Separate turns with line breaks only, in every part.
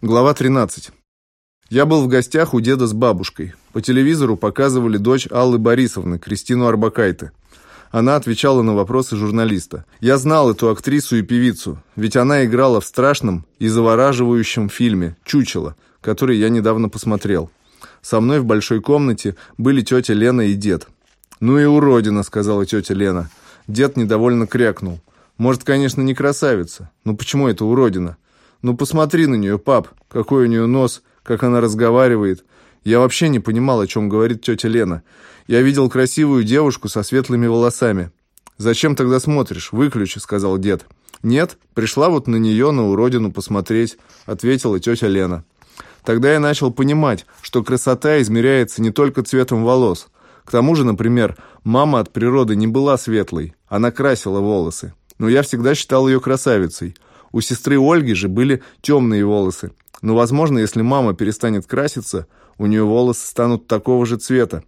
Глава 13. Я был в гостях у деда с бабушкой. По телевизору показывали дочь Аллы Борисовны, Кристину Арбакайте. Она отвечала на вопросы журналиста. Я знал эту актрису и певицу, ведь она играла в страшном и завораживающем фильме «Чучело», который я недавно посмотрел. Со мной в большой комнате были тетя Лена и дед. «Ну и уродина», — сказала тетя Лена. Дед недовольно крякнул. «Может, конечно, не красавица, но почему это уродина?» Ну посмотри на нее, пап, какой у нее нос, как она разговаривает. Я вообще не понимал, о чем говорит тетя Лена. Я видел красивую девушку со светлыми волосами. «Зачем тогда смотришь? Выключи», — сказал дед. «Нет, пришла вот на нее, на уродину посмотреть», — ответила тетя Лена. Тогда я начал понимать, что красота измеряется не только цветом волос. К тому же, например, мама от природы не была светлой, она красила волосы. Но я всегда считал ее красавицей — у сестры Ольги же были темные волосы. Но, возможно, если мама перестанет краситься, у нее волосы станут такого же цвета.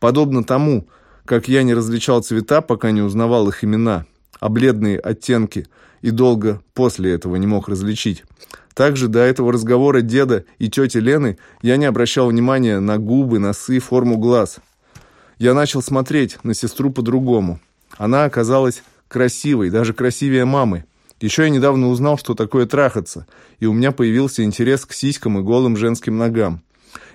Подобно тому, как я не различал цвета, пока не узнавал их имена, а бледные оттенки и долго после этого не мог различить. Также до этого разговора деда и тети Лены я не обращал внимания на губы, носы, форму глаз. Я начал смотреть на сестру по-другому. Она оказалась красивой, даже красивее мамы. Еще я недавно узнал, что такое трахаться, и у меня появился интерес к сиськам и голым женским ногам.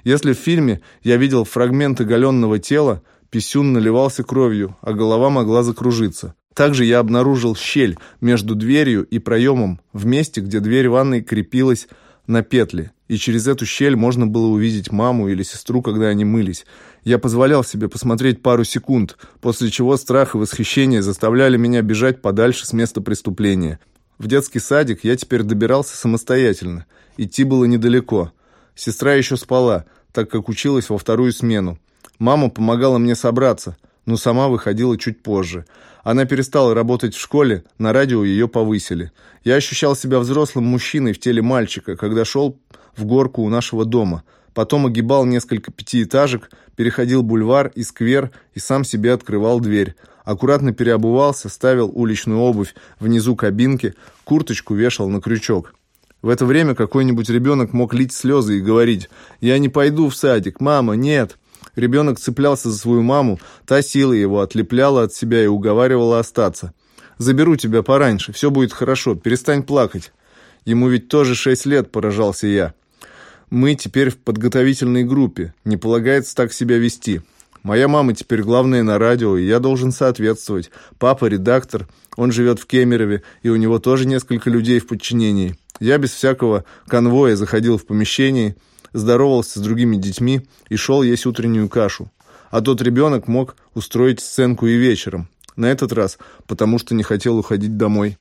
Если в фильме я видел фрагменты оголенного тела, писюн наливался кровью, а голова могла закружиться. Также я обнаружил щель между дверью и проемом, в месте, где дверь ванной крепилась на петли, и через эту щель можно было увидеть маму или сестру, когда они мылись. Я позволял себе посмотреть пару секунд, после чего страх и восхищение заставляли меня бежать подальше с места преступления. В детский садик я теперь добирался самостоятельно. Идти было недалеко. Сестра еще спала, так как училась во вторую смену. Мама помогала мне собраться, но сама выходила чуть позже. Она перестала работать в школе, на радио ее повысили. Я ощущал себя взрослым мужчиной в теле мальчика, когда шел в горку у нашего дома. Потом огибал несколько пятиэтажек, переходил бульвар и сквер и сам себе открывал дверь аккуратно переобувался, ставил уличную обувь внизу кабинки, курточку вешал на крючок. В это время какой-нибудь ребенок мог лить слезы и говорить «Я не пойду в садик, мама, нет». Ребенок цеплялся за свою маму, та сила его отлепляла от себя и уговаривала остаться. «Заберу тебя пораньше, все будет хорошо, перестань плакать». Ему ведь тоже шесть лет, поражался я. Мы теперь в подготовительной группе, не полагается так себя вести. Моя мама теперь главная на радио, и я должен соответствовать. Папа редактор, он живет в Кемерове, и у него тоже несколько людей в подчинении. Я без всякого конвоя заходил в помещение, здоровался с другими детьми и шел есть утреннюю кашу. А тот ребенок мог устроить сценку и вечером. На этот раз, потому что не хотел уходить домой.